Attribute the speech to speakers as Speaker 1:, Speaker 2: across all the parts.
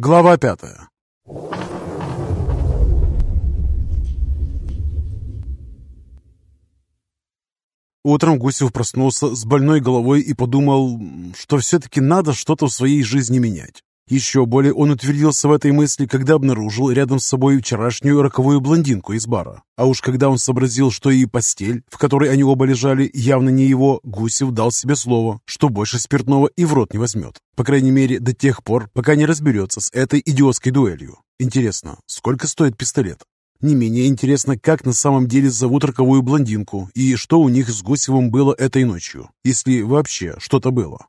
Speaker 1: Глава пятая Утром Гусев проснулся с больной головой и подумал, что все-таки надо что-то в своей жизни менять. Еще более он утвердился в этой мысли, когда обнаружил рядом с собой вчерашнюю роковую блондинку из бара. А уж когда он сообразил, что и постель, в которой они оба лежали, явно не его, Гусев дал себе слово, что больше спиртного и в рот не возьмет. По крайней мере, до тех пор, пока не разберется с этой идиотской дуэлью. Интересно, сколько стоит пистолет? Не менее интересно, как на самом деле зовут роковую блондинку и что у них с Гусевым было этой ночью, если вообще что-то было.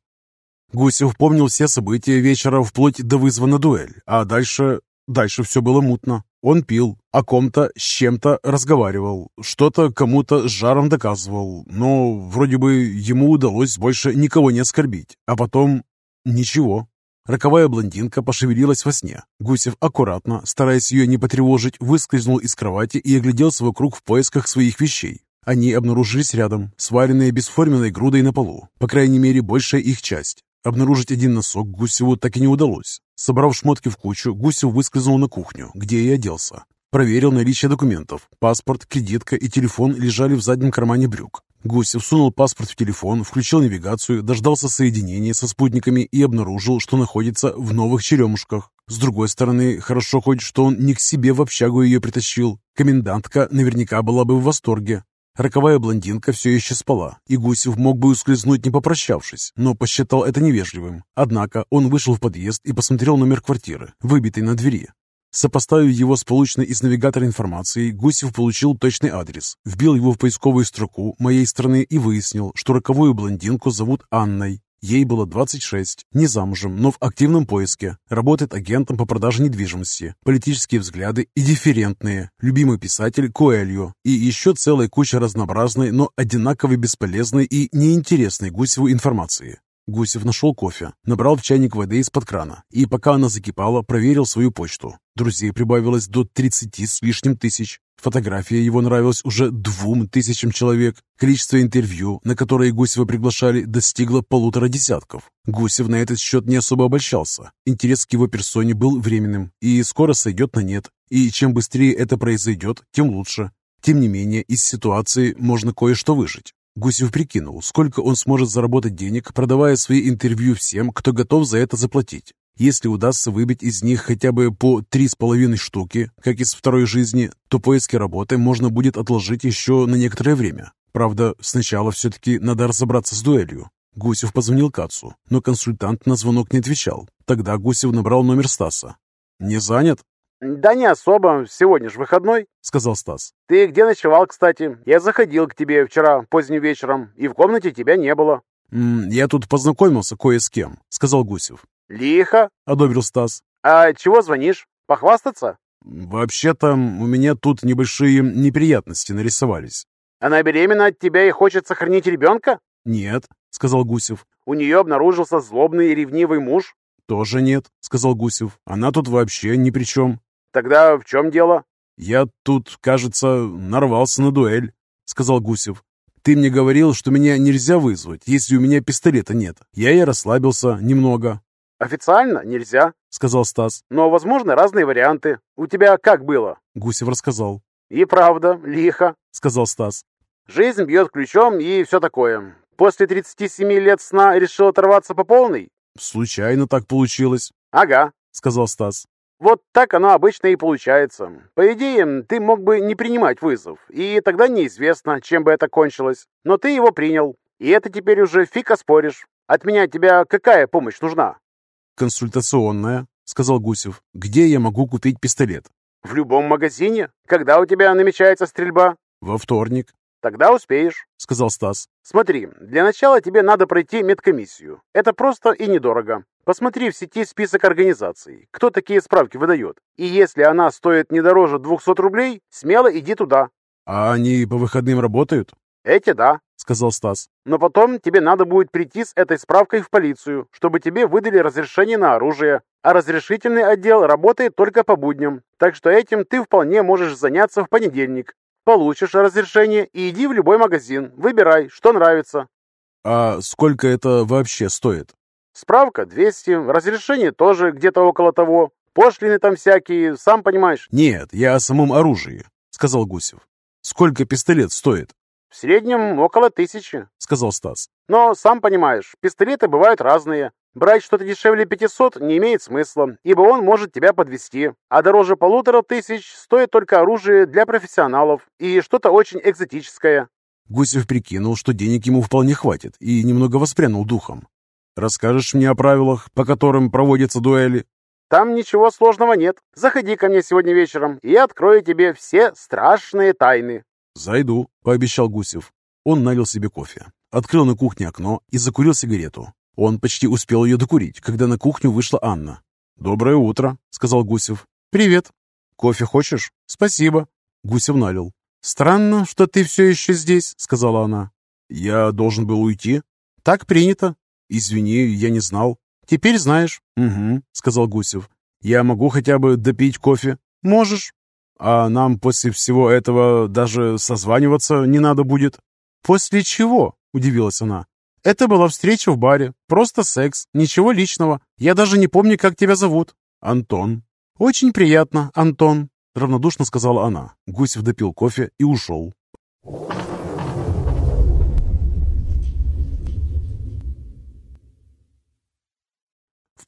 Speaker 1: Гусев помнил все события вечера вплоть до вызова на дуэль, а дальше... дальше все было мутно. Он пил, о ком-то с чем-то разговаривал, что-то кому-то с жаром доказывал, но вроде бы ему удалось больше никого не оскорбить, а потом ничего. Роковая блондинка пошевелилась во сне. Гусев аккуратно, стараясь ее не потревожить, выскользнул из кровати и огляделся вокруг в поисках своих вещей. Они обнаружились рядом, сваренные бесформенной грудой на полу, по крайней мере, большая их часть. Обнаружить один носок Гусеву так и не удалось. Собрав шмотки в кучу, Гусев выскользнул на кухню, где и оделся. Проверил наличие документов. Паспорт, кредитка и телефон лежали в заднем кармане брюк. Гусев сунул паспорт в телефон, включил навигацию, дождался соединения со спутниками и обнаружил, что находится в новых черемушках. С другой стороны, хорошо хоть, что он не к себе в общагу ее притащил. Комендантка наверняка была бы в восторге. Роковая блондинка все еще спала, и Гусев мог бы ускользнуть, не попрощавшись, но посчитал это невежливым. Однако он вышел в подъезд и посмотрел номер квартиры, выбитый на двери. Сопоставив его с полученной из навигатора информацией, Гусев получил точный адрес, вбил его в поисковую строку моей страны и выяснил, что роковую блондинку зовут Анной. Ей было 26, не замужем, но в активном поиске. Работает агентом по продаже недвижимости. Политические взгляды и дифферентные. Любимый писатель Коэльо. И еще целая куча разнообразной, но одинаково бесполезной и неинтересной Гусеву информации. Гусев нашел кофе, набрал в чайник воды из-под крана и, пока она закипала, проверил свою почту. Друзей прибавилось до 30 с лишним тысяч. Фотография его нравилась уже двум тысячам человек. Количество интервью, на которые Гусева приглашали, достигло полутора десятков. Гусев на этот счет не особо обольщался. Интерес к его персоне был временным и скоро сойдет на нет. И чем быстрее это произойдет, тем лучше. Тем не менее, из ситуации можно кое-что выжить. Гусев прикинул, сколько он сможет заработать денег, продавая свои интервью всем, кто готов за это заплатить. Если удастся выбить из них хотя бы по три с половиной штуки, как из второй жизни, то поиски работы можно будет отложить еще на некоторое время. Правда, сначала все-таки надо разобраться с дуэлью. Гусев позвонил Кацу, но консультант на звонок не отвечал. Тогда Гусев набрал номер Стаса. «Не занят?»
Speaker 2: «Да не особо. Сегодня же выходной», — сказал Стас. «Ты где ночевал, кстати? Я заходил к тебе вчера поздним вечером, и в комнате тебя не было».
Speaker 1: «М -м, «Я тут познакомился кое с кем», — сказал Гусев.
Speaker 2: «Лихо», —
Speaker 1: одобрил Стас.
Speaker 2: «А чего звонишь? Похвастаться?»
Speaker 1: «Вообще-то у меня тут небольшие неприятности нарисовались».
Speaker 2: «Она беременна от тебя и хочет сохранить ребенка?»
Speaker 1: «Нет», — сказал Гусев.
Speaker 2: «У нее обнаружился злобный и ревнивый муж?»
Speaker 1: «Тоже нет», — сказал Гусев. «Она тут вообще ни при чем».
Speaker 2: «Тогда в чем дело?»
Speaker 1: «Я тут, кажется, нарвался на дуэль», — сказал Гусев. «Ты мне говорил, что меня нельзя вызвать, если у меня пистолета нет. Я и расслабился немного.
Speaker 2: «Официально нельзя», — сказал Стас. «Но возможны разные варианты. У тебя как было?»
Speaker 1: Гусев рассказал.
Speaker 2: «И правда, лихо», — сказал Стас. «Жизнь бьет ключом и все такое. После 37 лет сна решил оторваться по полной?»
Speaker 1: «Случайно так получилось».
Speaker 2: «Ага», — сказал Стас. «Вот так оно обычно и получается. По идее, ты мог бы не принимать вызов, и тогда неизвестно, чем бы это кончилось. Но ты его принял, и это теперь уже фиг оспоришь. От меня тебе какая помощь нужна?»
Speaker 1: «Консультационная», — сказал Гусев. «Где я могу купить пистолет?»
Speaker 2: «В любом магазине. Когда у тебя намечается стрельба?»
Speaker 1: «Во вторник».
Speaker 2: «Тогда успеешь», — сказал Стас. «Смотри, для начала тебе надо пройти медкомиссию. Это просто и недорого. Посмотри в сети список организаций, кто такие справки выдает. И если она стоит не дороже 200 рублей, смело иди туда».
Speaker 1: «А они по выходным работают?»
Speaker 2: «Эти да», —
Speaker 1: сказал Стас.
Speaker 2: «Но потом тебе надо будет прийти с этой справкой в полицию, чтобы тебе выдали разрешение на оружие. А разрешительный отдел работает только по будням, так что этим ты вполне можешь заняться в понедельник. Получишь разрешение и иди в любой магазин, выбирай, что нравится».
Speaker 1: «А сколько это вообще стоит?»
Speaker 2: «Справка 200, разрешение тоже где-то около того. Пошлины там всякие, сам понимаешь.
Speaker 1: Нет, я о самом оружии, сказал Гусев. Сколько пистолет стоит?
Speaker 2: В среднем около тысячи,
Speaker 1: сказал Стас.
Speaker 2: Но, сам понимаешь, пистолеты бывают разные. Брать что-то дешевле 500 не имеет смысла, ибо он может тебя подвести. А дороже полутора тысяч стоит только оружие для профессионалов и что-то очень экзотическое.
Speaker 1: Гусев прикинул, что денег ему вполне хватит, и немного воспрянул духом. «Расскажешь мне о правилах, по которым проводятся дуэли?»
Speaker 2: «Там ничего сложного нет. Заходи ко мне сегодня вечером, и я открою тебе все страшные тайны».
Speaker 1: «Зайду», — пообещал Гусев. Он налил себе кофе, открыл на кухне окно и закурил сигарету. Он почти успел ее докурить, когда на кухню вышла Анна. «Доброе утро», — сказал Гусев.
Speaker 3: «Привет.
Speaker 1: «Кофе хочешь?»
Speaker 3: «Спасибо».
Speaker 1: Гусев налил.
Speaker 3: «Странно, что ты все еще здесь», — сказала она.
Speaker 1: «Я должен был уйти?»
Speaker 3: «Так принято».
Speaker 1: «Извини, я не знал».
Speaker 3: «Теперь знаешь».
Speaker 1: «Угу», — сказал Гусев. «Я могу хотя бы допить кофе?»
Speaker 3: «Можешь».
Speaker 1: «А нам после всего этого даже созваниваться не надо будет?»
Speaker 3: «После чего?» — удивилась она. «Это была встреча в баре. Просто секс. Ничего личного. Я даже не помню, как тебя зовут».
Speaker 1: «Антон».
Speaker 3: «Очень приятно, Антон», —
Speaker 1: равнодушно сказала она. Гусев допил кофе и ушел.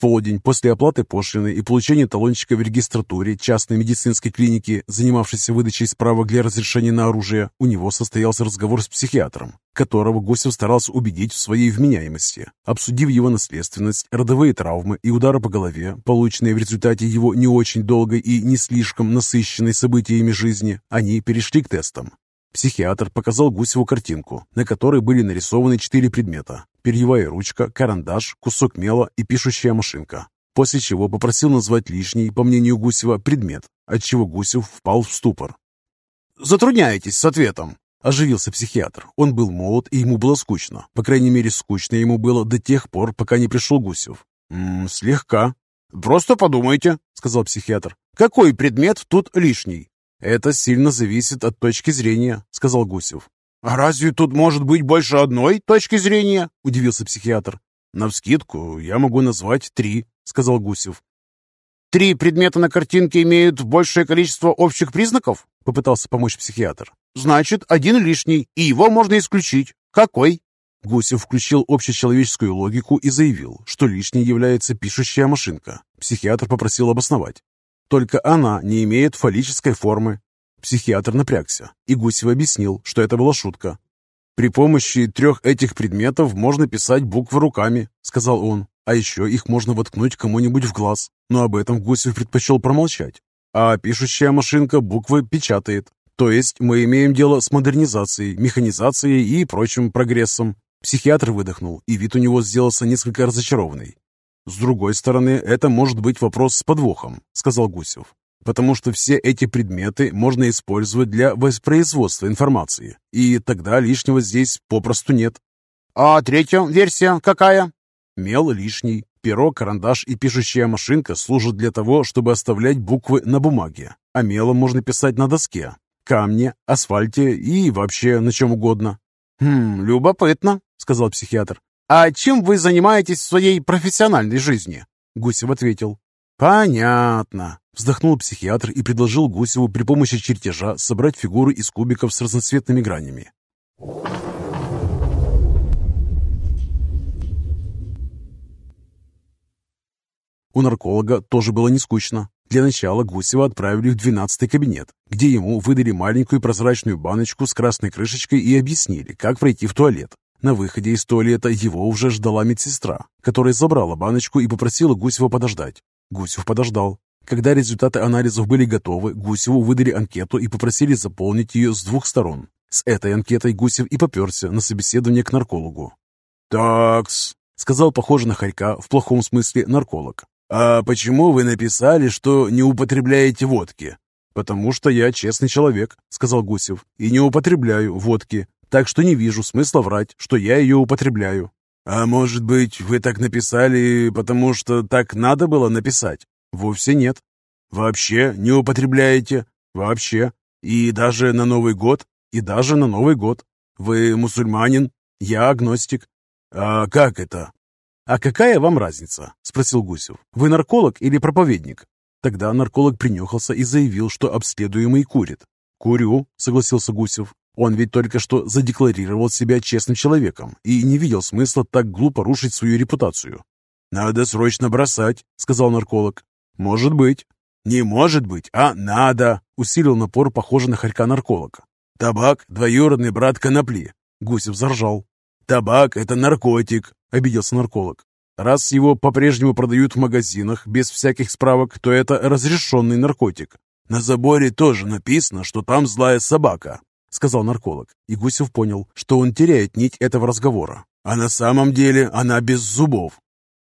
Speaker 1: Полдень после оплаты пошлины и получения талончика в регистратуре частной медицинской клиники, занимавшейся выдачей справок для разрешения на оружие, у него состоялся разговор с психиатром, которого Гусев старался убедить в своей вменяемости. Обсудив его наследственность, родовые травмы и удары по голове, полученные в результате его не очень долгой и не слишком насыщенной событиями жизни, они перешли к тестам. Психиатр показал Гусеву картинку, на которой были нарисованы четыре предмета. Перьевая ручка, карандаш, кусок мела и пишущая машинка. После чего попросил назвать лишний, по мнению Гусева, предмет, отчего Гусев впал в ступор. «Затрудняетесь с ответом», – оживился психиатр. Он был молод, и ему было скучно. По крайней мере, скучно ему было до тех пор, пока не пришел Гусев. «М «Слегка». «Просто подумайте», – сказал психиатр. «Какой предмет тут лишний?» «Это сильно зависит от точки зрения», — сказал Гусев.
Speaker 2: «А разве тут может быть больше одной точки зрения?» — удивился психиатр.
Speaker 1: «Навскидку я могу назвать три», — сказал Гусев.
Speaker 2: «Три предмета на картинке имеют большее количество общих признаков?» — попытался помочь психиатр. «Значит, один лишний, и его можно исключить. Какой?»
Speaker 1: Гусев включил общечеловеческую логику и заявил, что лишней является пишущая машинка. Психиатр попросил обосновать. Только она не имеет фаллической формы. Психиатр напрягся, и Гусев объяснил, что это была шутка. «При помощи трех этих предметов можно писать буквы руками», — сказал он. «А еще их можно воткнуть кому-нибудь в глаз». Но об этом Гусев предпочел промолчать. А пишущая машинка буквы печатает. То есть мы имеем дело с модернизацией, механизацией и прочим прогрессом. Психиатр выдохнул, и вид у него сделался несколько разочарованный. «С другой стороны, это может быть вопрос с подвохом», — сказал Гусев. «Потому что все эти предметы можно использовать для воспроизводства информации, и тогда лишнего здесь попросту нет».
Speaker 2: «А третья версия какая?»
Speaker 1: «Мел лишний. Перо, карандаш и пишущая машинка служат для того, чтобы оставлять буквы на бумаге, а мелом можно писать на доске, камне, асфальте и вообще на чем угодно».
Speaker 2: «Хм, любопытно», — сказал психиатр. «А чем вы занимаетесь в своей профессиональной жизни?»
Speaker 1: Гусев ответил.
Speaker 2: «Понятно», —
Speaker 1: вздохнул психиатр и предложил Гусеву при помощи чертежа собрать фигуры из кубиков с разноцветными гранями. У нарколога тоже было не скучно. Для начала Гусева отправили в двенадцатый кабинет, где ему выдали маленькую прозрачную баночку с красной крышечкой и объяснили, как пройти в туалет. На выходе из туалета его уже ждала медсестра, которая забрала баночку и попросила Гусева подождать. Гусев подождал. Когда результаты анализов были готовы, Гусеву выдали анкету и попросили заполнить ее с двух сторон. С этой анкетой Гусев и поперся на собеседование к наркологу.
Speaker 2: «Такс», —
Speaker 1: сказал похоже на хорька, в плохом смысле нарколог.
Speaker 2: «А почему вы написали, что не употребляете водки?»
Speaker 1: «Потому что я честный человек», — сказал Гусев, — «и не употребляю водки так что не вижу смысла врать, что я ее употребляю».
Speaker 2: «А может быть, вы так написали, потому что так надо было написать?»
Speaker 1: «Вовсе нет».
Speaker 2: «Вообще не употребляете?»
Speaker 1: «Вообще.
Speaker 2: И даже на Новый год?»
Speaker 1: «И даже на Новый год».
Speaker 2: «Вы мусульманин?»
Speaker 1: «Я агностик».
Speaker 2: «А как это?»
Speaker 1: «А какая вам разница?» – спросил Гусев. «Вы нарколог или проповедник?» Тогда нарколог принюхался и заявил, что обследуемый курит. «Курю», — согласился Гусев. Он ведь только что задекларировал себя честным человеком и не видел смысла так глупо рушить свою репутацию. «Надо срочно бросать», — сказал нарколог. «Может быть». «Не может быть, а надо», — усилил напор, похожий на хорька нарколога. «Табак — двоюродный брат конопли», — Гусев заржал. «Табак — это наркотик», — обиделся нарколог. «Раз его по-прежнему продают в магазинах без всяких справок, то это разрешенный наркотик. На заборе тоже написано, что там злая собака», — сказал нарколог. И Гусев понял, что он теряет нить этого разговора. «А на самом деле она без зубов».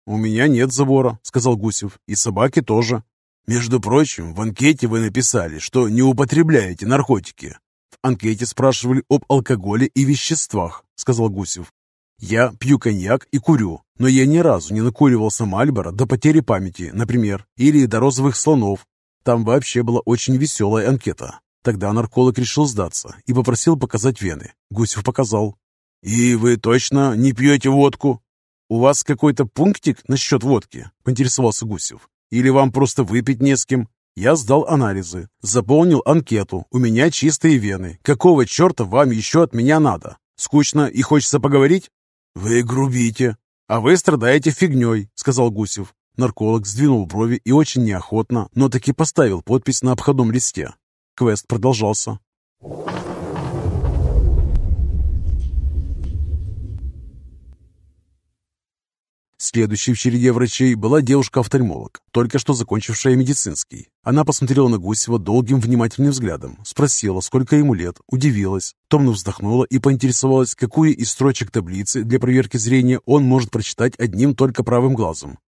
Speaker 1: «У меня нет забора», — сказал Гусев. «И собаки тоже». «Между прочим, в анкете вы написали, что не употребляете наркотики». «В анкете спрашивали об алкоголе и веществах», — сказал Гусев. «Я пью коньяк и курю, но я ни разу не накуривался Мальборо до потери памяти, например, или до розовых слонов. Там вообще была очень веселая анкета. Тогда нарколог решил сдаться и попросил показать вены. Гусев показал. «И вы точно не пьете водку?» «У вас какой-то пунктик насчет водки?» – поинтересовался Гусев. Или вам просто выпить не с кем? Я сдал анализы, заполнил анкету. У меня чистые вены. Какого черта вам еще от меня надо? Скучно и хочется поговорить? Вы грубите. А вы страдаете фигней, сказал Гусев. Нарколог сдвинул брови и очень неохотно, но таки поставил подпись на обходном листе. Квест продолжался. Следующей в череде врачей была девушка-офтальмолог, только что закончившая медицинский. Она посмотрела на Гусева долгим внимательным взглядом, спросила, сколько ему лет, удивилась, томно вздохнула и поинтересовалась, какую из строчек таблицы для проверки зрения он может прочитать одним только правым глазом.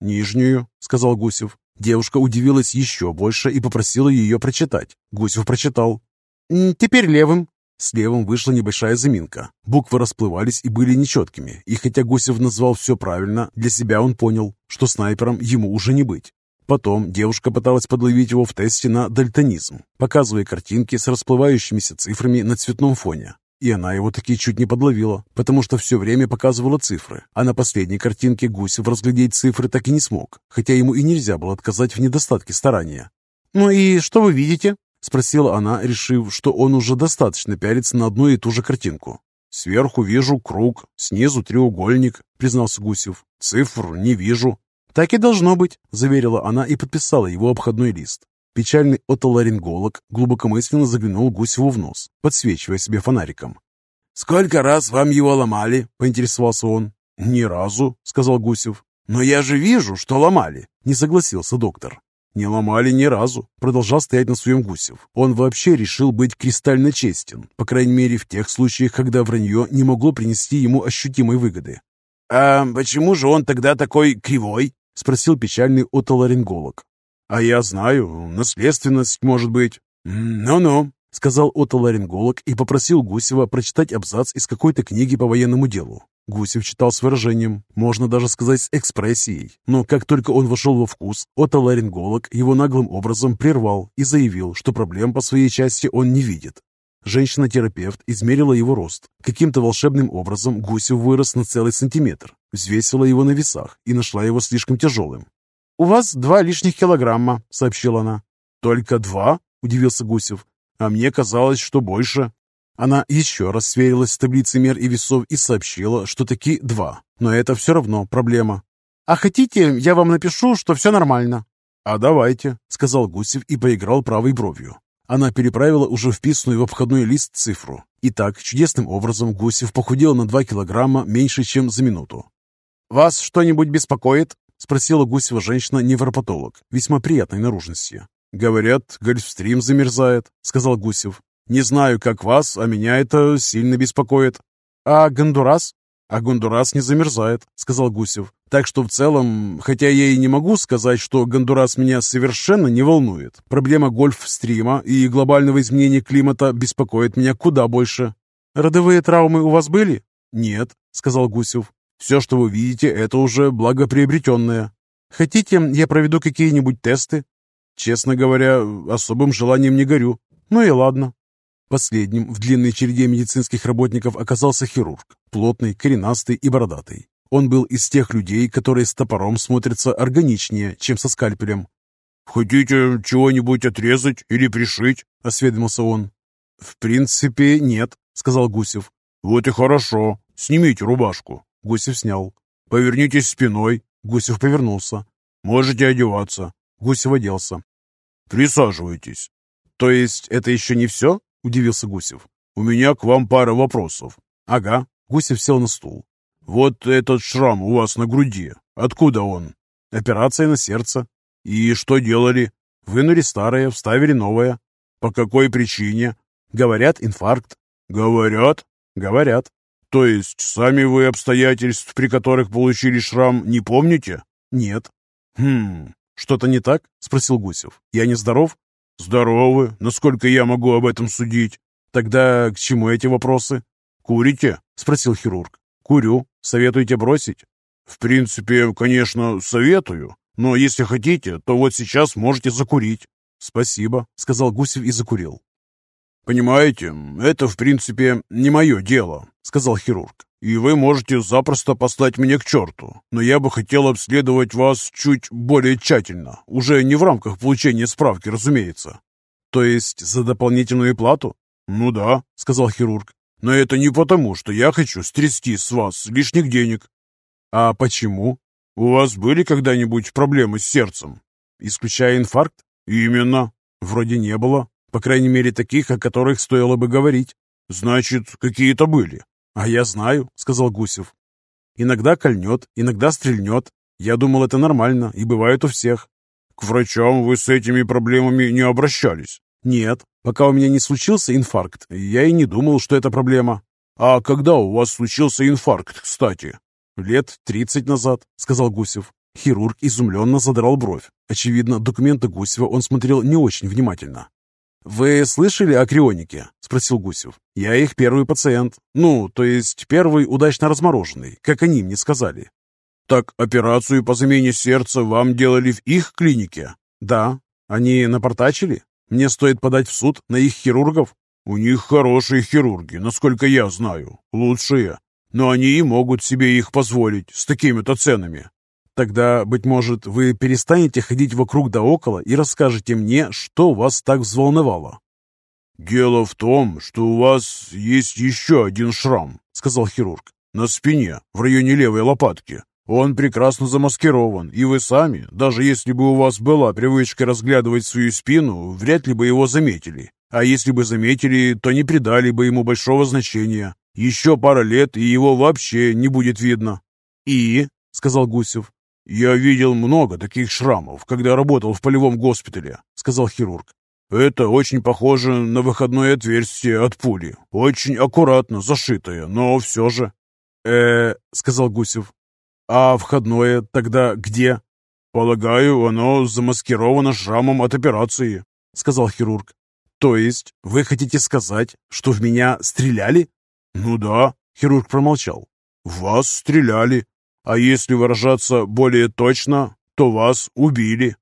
Speaker 1: «Нижнюю», — сказал Гусев. Девушка удивилась еще больше и попросила ее прочитать. Гусев прочитал. «Теперь левым», с левым вышла небольшая заминка. Буквы расплывались и были нечеткими, и хотя Гусев назвал все правильно, для себя он понял, что снайпером ему уже не быть. Потом девушка пыталась подловить его в тесте на дальтонизм, показывая картинки с расплывающимися цифрами на цветном фоне. И она его таки чуть не подловила, потому что все время показывала цифры, а на последней картинке Гусев разглядеть цифры так и не смог, хотя ему и нельзя было отказать в недостатке старания. «Ну и что вы видите?» — спросила она, решив, что он уже достаточно пялится на одну и ту же картинку. «Сверху вижу круг, снизу треугольник», — признался Гусев. «Цифр не вижу». «Так и должно быть», — заверила она и подписала его обходной лист. Печальный отоларинголог глубокомысленно заглянул Гусеву в нос, подсвечивая себе фонариком. «Сколько раз вам его ломали?» — поинтересовался он. «Ни разу», — сказал Гусев. «Но я же вижу, что ломали», — не согласился доктор. Не ломали ни разу, продолжал стоять на своем Гусев. Он вообще решил быть кристально честен, по крайней мере в тех случаях, когда вранье не могло принести ему ощутимой выгоды. «А почему же он тогда такой кривой?» — спросил печальный отоларинголог. «А я знаю, наследственность, может быть». «Ну-ну», — сказал отоларинголог и попросил Гусева прочитать абзац из какой-то книги по военному делу. Гусев читал с выражением, можно даже сказать с экспрессией, но как только он вошел во вкус, отоларинголог его наглым образом прервал и заявил, что проблем по своей части он не видит. Женщина-терапевт измерила его рост. Каким-то волшебным образом Гусев вырос на целый сантиметр, взвесила его на весах и нашла его слишком тяжелым. «У вас два лишних килограмма», — сообщила она. «Только два?» — удивился Гусев. «А мне казалось, что больше». Она еще раз сверилась с таблицей мер и весов и сообщила, что таки два. Но это все равно проблема. «А хотите, я вам напишу, что все нормально?» «А давайте», — сказал Гусев и поиграл правой бровью. Она переправила уже вписанную в обходной лист цифру. И так, чудесным образом, Гусев похудел на два килограмма меньше, чем за минуту. «Вас что-нибудь беспокоит?» — спросила Гусева женщина-невропатолог, весьма приятной наружности. «Говорят, Гольфстрим замерзает», — сказал Гусев. Не знаю, как вас, а меня это сильно беспокоит. А Гондурас? А Гондурас не замерзает, сказал Гусев. Так что в целом, хотя я и не могу сказать, что Гондурас меня совершенно не волнует, проблема гольф-стрима и глобального изменения климата беспокоит меня куда больше. Родовые травмы у вас были? Нет, сказал Гусев. Все, что вы видите, это уже благоприобретенное. Хотите, я проведу какие-нибудь тесты? Честно говоря, особым желанием не горю. Ну и ладно. Последним в длинной череде медицинских работников оказался хирург, плотный, коренастый и бородатый. Он был из тех людей, которые с топором смотрятся органичнее, чем со скальпелем. «Хотите чего-нибудь отрезать или пришить?» — осведомился он.
Speaker 3: «В принципе, нет», — сказал Гусев.
Speaker 1: «Вот и хорошо. Снимите рубашку».
Speaker 3: Гусев снял.
Speaker 1: «Повернитесь спиной».
Speaker 3: Гусев повернулся.
Speaker 1: «Можете одеваться».
Speaker 3: Гусев оделся.
Speaker 1: «Присаживайтесь».
Speaker 3: «То есть это еще не все?» — удивился Гусев.
Speaker 1: «У меня к вам пара вопросов».
Speaker 3: «Ага». Гусев сел на стул.
Speaker 1: «Вот этот шрам у вас на груди. Откуда он?»
Speaker 3: «Операция на сердце».
Speaker 1: «И что делали?»
Speaker 3: «Вынули старое, вставили новое».
Speaker 1: «По какой причине?»
Speaker 3: «Говорят, инфаркт».
Speaker 1: «Говорят?»
Speaker 3: «Говорят».
Speaker 1: «То есть сами вы обстоятельств, при которых получили шрам, не помните?»
Speaker 3: «Нет».
Speaker 1: «Хм,
Speaker 3: что-то не так?» – спросил Гусев. «Я не здоров?»
Speaker 1: «Здоровы. Насколько я могу об этом судить?»
Speaker 3: «Тогда к чему эти вопросы?»
Speaker 1: «Курите?»
Speaker 3: – спросил хирург. «Курю. Советуете бросить?»
Speaker 1: «В принципе, конечно, советую. Но если хотите, то вот сейчас можете закурить».
Speaker 3: «Спасибо», — сказал Гусев и закурил.
Speaker 1: «Понимаете, это, в принципе, не мое дело», — сказал хирург. «И вы можете запросто послать меня к черту, но я бы хотел обследовать вас чуть более тщательно, уже не в рамках получения справки, разумеется».
Speaker 3: «То есть за дополнительную плату?»
Speaker 1: «Ну да», — сказал хирург. «Но это не потому, что я хочу стрясти с вас лишних денег».
Speaker 3: «А почему?»
Speaker 1: «У вас были когда-нибудь проблемы с сердцем?»
Speaker 3: «Исключая инфаркт?»
Speaker 1: «Именно».
Speaker 3: «Вроде не было. По крайней мере, таких, о которых стоило бы говорить».
Speaker 1: «Значит, какие-то были».
Speaker 3: «А я знаю», — сказал Гусев. «Иногда кольнет, иногда стрельнет. Я думал, это нормально, и бывает у всех».
Speaker 1: «К врачам вы с этими проблемами не обращались?»
Speaker 3: «Нет. Пока у меня не случился инфаркт, я и не думал, что это проблема».
Speaker 1: «А когда у вас случился инфаркт, кстати?»
Speaker 3: «Лет тридцать назад», — сказал Гусев. Хирург изумленно задрал бровь. Очевидно, документы Гусева он смотрел не очень внимательно. «Вы слышали о крионике?» – спросил Гусев. «Я их первый пациент. Ну, то есть первый удачно размороженный, как они мне сказали».
Speaker 1: «Так операцию по замене сердца вам делали в их клинике?»
Speaker 3: «Да. Они напортачили? Мне стоит подать в суд на их хирургов?»
Speaker 1: «У них хорошие хирурги, насколько я знаю. Лучшие. Но они и могут себе их позволить с такими-то ценами.
Speaker 3: Тогда, быть может, вы перестанете ходить вокруг да около и расскажете мне, что вас так взволновало.
Speaker 1: «Дело в том, что у вас есть еще один шрам», — сказал хирург, — «на спине, в районе левой лопатки. Он прекрасно замаскирован, и вы сами, даже если бы у вас была привычка разглядывать свою спину, вряд ли бы его заметили. А если бы заметили, то не придали бы ему большого значения. Еще пара лет, и его вообще не будет видно».
Speaker 3: «И?» — сказал Гусев.
Speaker 1: «Я видел много таких шрамов, когда работал в полевом госпитале», — сказал хирург. «Это очень похоже на выходное отверстие от пули. Очень аккуратно зашитое, но все же».
Speaker 3: «Э-э», сказал Гусев. «А входное тогда где?»
Speaker 1: «Полагаю, оно замаскировано шрамом от операции», — сказал хирург.
Speaker 3: «То есть вы хотите сказать, что в меня стреляли?»
Speaker 1: «Ну да», — хирург промолчал. «В вас стреляли, а если выражаться более точно, то вас убили».